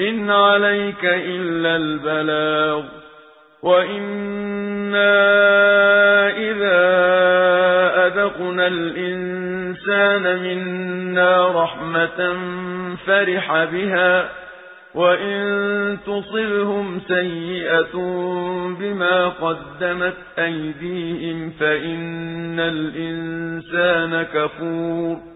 إن عليك إلا البلاغ وإنا إذا أذقنا الإنسان منا رحمة فرح بها وإن تصلهم سيئة بما قدمت أيديهم فإن الإنسان كفور